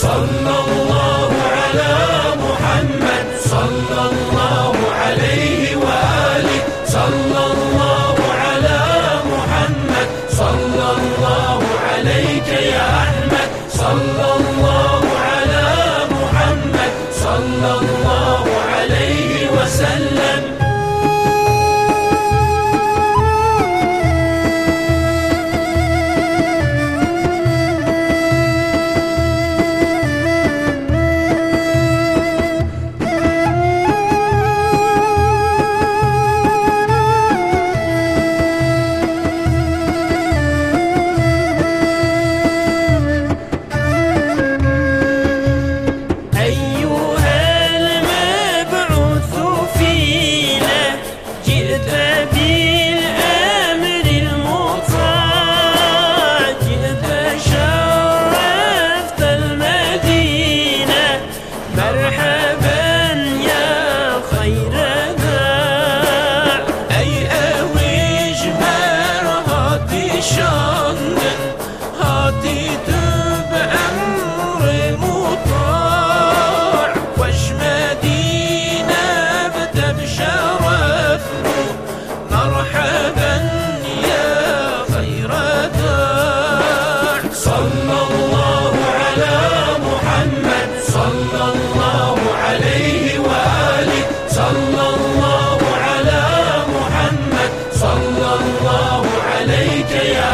صلى الله على محمد. صلى الله عليه وآله. صلى الله على محمد. صلى الله عليك يا أحمد. صلى الله على محمد. صلى الله عليه وسلم. Yeah.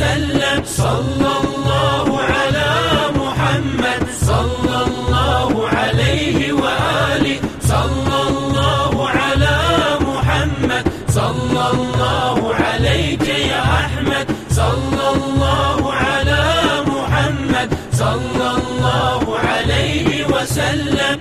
وسلم. صلى الله على محمد. صلى الله عليه وآله. صلى الله على محمد. صلى الله عليك يا أحمد. صلى الله على محمد. صلى الله عليه وسلم.